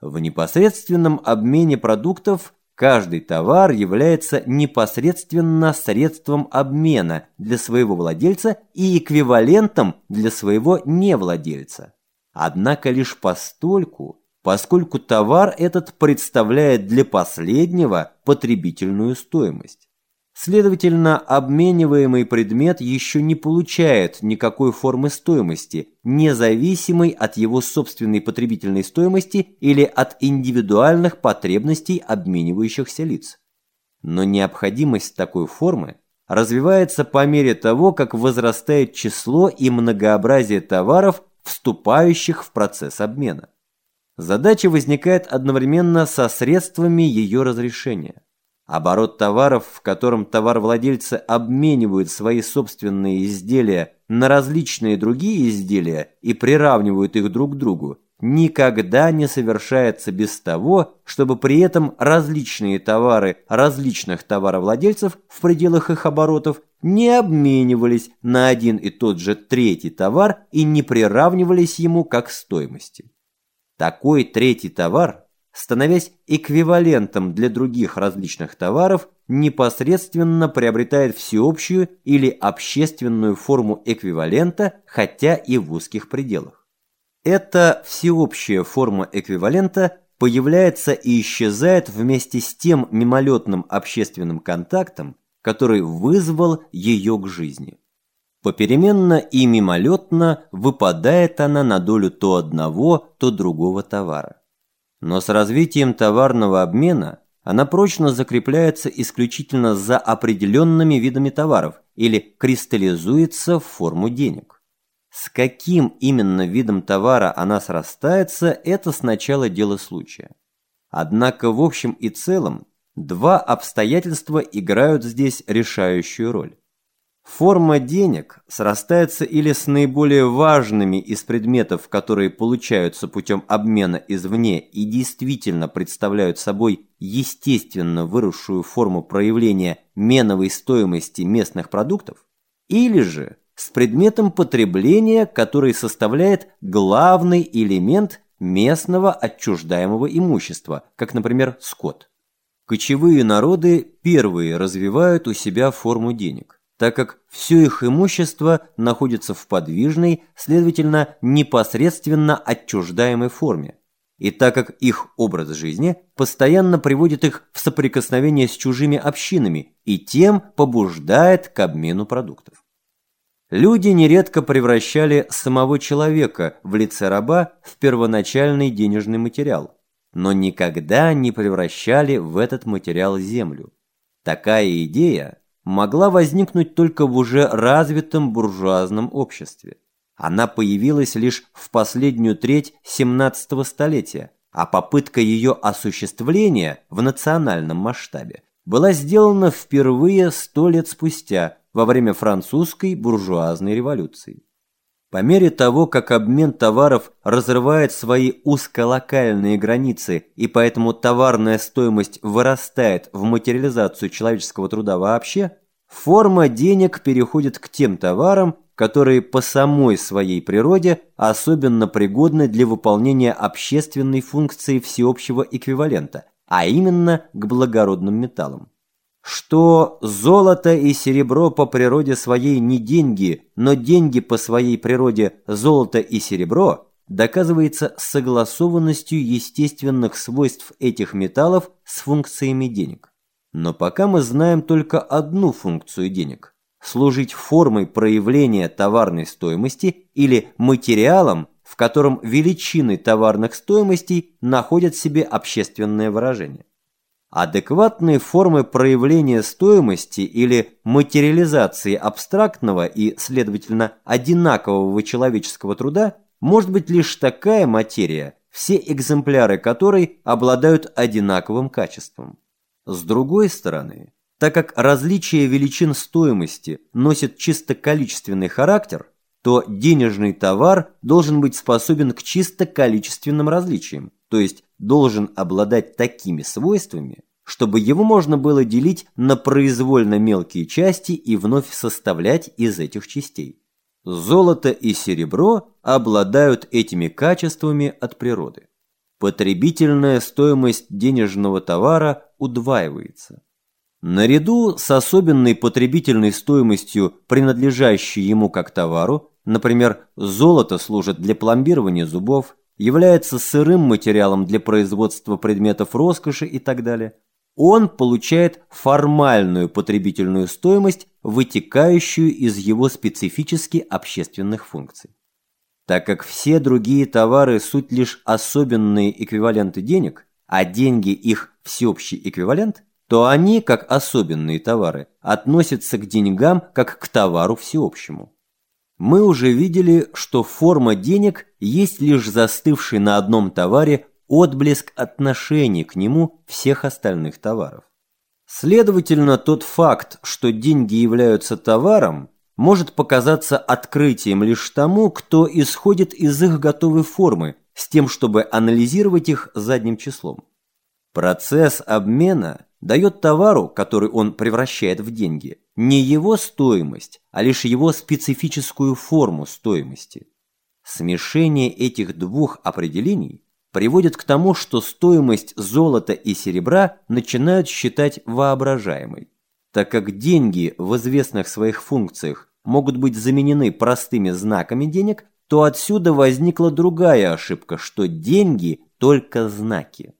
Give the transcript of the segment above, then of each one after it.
В непосредственном обмене продуктов каждый товар является непосредственно средством обмена для своего владельца и эквивалентом для своего невладельца. Однако лишь постольку, поскольку товар этот представляет для последнего потребительную стоимость. Следовательно, обмениваемый предмет еще не получает никакой формы стоимости, независимой от его собственной потребительной стоимости или от индивидуальных потребностей обменивающихся лиц. Но необходимость такой формы развивается по мере того, как возрастает число и многообразие товаров, вступающих в процесс обмена. Задача возникает одновременно со средствами ее разрешения. Оборот товаров, в котором товаровладельцы обменивают свои собственные изделия на различные другие изделия и приравнивают их друг к другу, никогда не совершается без того, чтобы при этом различные товары различных товаровладельцев в пределах их оборотов не обменивались на один и тот же третий товар и не приравнивались ему как стоимости. Такой третий товар становясь эквивалентом для других различных товаров, непосредственно приобретает всеобщую или общественную форму эквивалента, хотя и в узких пределах. Эта всеобщая форма эквивалента появляется и исчезает вместе с тем мимолетным общественным контактом, который вызвал ее к жизни. Попеременно и мимолетно выпадает она на долю то одного, то другого товара. Но с развитием товарного обмена она прочно закрепляется исключительно за определенными видами товаров или кристаллизуется в форму денег. С каким именно видом товара она срастается, это сначала дело случая. Однако в общем и целом два обстоятельства играют здесь решающую роль. Форма денег срастается или с наиболее важными из предметов, которые получаются путем обмена извне и действительно представляют собой естественно выросшую форму проявления меновой стоимости местных продуктов, или же с предметом потребления, который составляет главный элемент местного отчуждаемого имущества, как, например, скот. Кочевые народы первые развивают у себя форму денег так как все их имущество находится в подвижной, следовательно, непосредственно отчуждаемой форме, и так как их образ жизни постоянно приводит их в соприкосновение с чужими общинами и тем побуждает к обмену продуктов. Люди нередко превращали самого человека в лице раба в первоначальный денежный материал, но никогда не превращали в этот материал землю. Такая идея могла возникнуть только в уже развитом буржуазном обществе. Она появилась лишь в последнюю треть 17 столетия, а попытка ее осуществления в национальном масштабе была сделана впервые сто лет спустя, во время французской буржуазной революции. По мере того, как обмен товаров разрывает свои узколокальные границы и поэтому товарная стоимость вырастает в материализацию человеческого труда вообще, форма денег переходит к тем товарам, которые по самой своей природе особенно пригодны для выполнения общественной функции всеобщего эквивалента, а именно к благородным металлам. Что золото и серебро по природе своей не деньги, но деньги по своей природе золото и серебро, доказывается согласованностью естественных свойств этих металлов с функциями денег. Но пока мы знаем только одну функцию денег – служить формой проявления товарной стоимости или материалом, в котором величины товарных стоимостей находят себе общественное выражение. Адекватные формы проявления стоимости или материализации абстрактного и, следовательно, одинакового человеческого труда может быть лишь такая материя, все экземпляры которой обладают одинаковым качеством. С другой стороны, так как различие величин стоимости носит чисто количественный характер, то денежный товар должен быть способен к чисто количественным различиям, то есть должен обладать такими свойствами, чтобы его можно было делить на произвольно мелкие части и вновь составлять из этих частей. Золото и серебро обладают этими качествами от природы. потребительная стоимость денежного товара удваивается. Наряду с особенной потребительной стоимостью, принадлежащей ему как товару, например, золото служит для пломбирования зубов, является сырым материалом для производства предметов роскоши и так далее, он получает формальную потребительную стоимость, вытекающую из его специфически общественных функций. Так как все другие товары суть лишь особенные эквиваленты денег, а деньги их всеобщий эквивалент, то они, как особенные товары, относятся к деньгам как к товару всеобщему. Мы уже видели, что форма денег есть лишь застывший на одном товаре отблеск отношений к нему всех остальных товаров. Следовательно, тот факт, что деньги являются товаром, может показаться открытием лишь тому, кто исходит из их готовой формы, с тем, чтобы анализировать их задним числом. Процесс обмена дает товару, который он превращает в деньги, не его стоимость, а лишь его специфическую форму стоимости. Смешение этих двух определений приводит к тому, что стоимость золота и серебра начинают считать воображаемой. Так как деньги в известных своих функциях могут быть заменены простыми знаками денег, то отсюда возникла другая ошибка, что деньги – только знаки.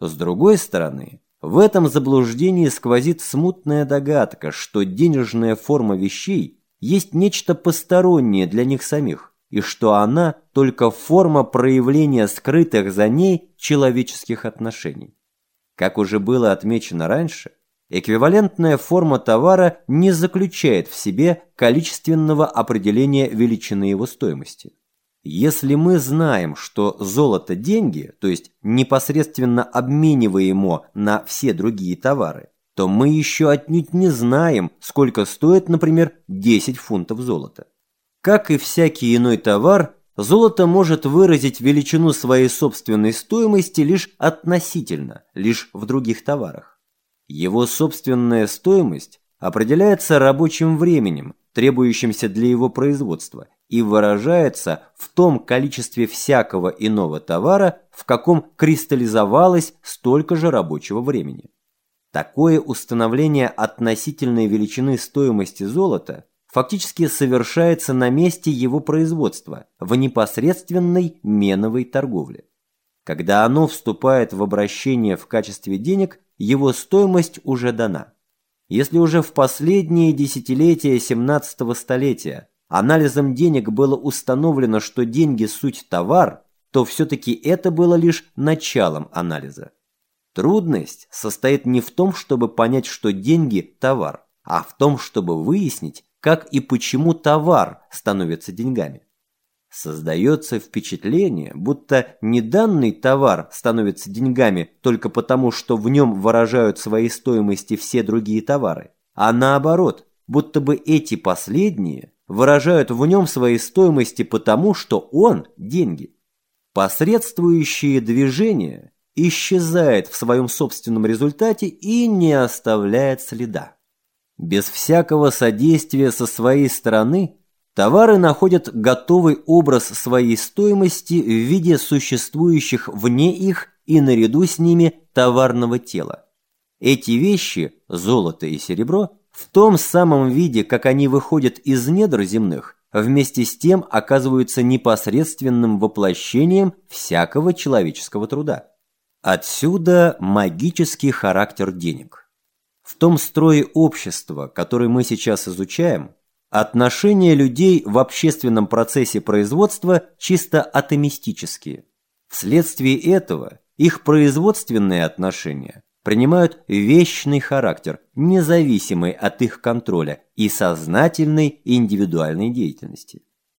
С другой стороны, в этом заблуждении сквозит смутная догадка, что денежная форма вещей есть нечто постороннее для них самих, и что она только форма проявления скрытых за ней человеческих отношений. Как уже было отмечено раньше, эквивалентная форма товара не заключает в себе количественного определения величины его стоимости. Если мы знаем, что золото – деньги, то есть непосредственно обмениваемо на все другие товары, то мы еще отнюдь не знаем, сколько стоит, например, 10 фунтов золота. Как и всякий иной товар, золото может выразить величину своей собственной стоимости лишь относительно, лишь в других товарах. Его собственная стоимость определяется рабочим временем, требующимся для его производства, и выражается в том количестве всякого иного товара, в каком кристаллизовалось столько же рабочего времени. Такое установление относительной величины стоимости золота фактически совершается на месте его производства, в непосредственной меновой торговле. Когда оно вступает в обращение в качестве денег, его стоимость уже дана. Если уже в последние десятилетия 17 столетия анализом денег было установлено, что деньги – суть товар, то все-таки это было лишь началом анализа. Трудность состоит не в том, чтобы понять, что деньги – товар, а в том, чтобы выяснить, как и почему товар становится деньгами. Создается впечатление, будто не данный товар становится деньгами только потому, что в нем выражают свои стоимости все другие товары, а наоборот, будто бы эти последние выражают в нем свои стоимости потому, что он – деньги. Посредствующее движение исчезает в своем собственном результате и не оставляет следа. Без всякого содействия со своей стороны товары находят готовый образ своей стоимости в виде существующих вне их и наряду с ними товарного тела. Эти вещи, золото и серебро, в том самом виде, как они выходят из недр земных, вместе с тем оказываются непосредственным воплощением всякого человеческого труда. Отсюда магический характер денег. В том строе общества, который мы сейчас изучаем, отношения людей в общественном процессе производства чисто атомистические. Вследствие этого их производственные отношения принимают вечный характер, независимый от их контроля и сознательной индивидуальной деятельности.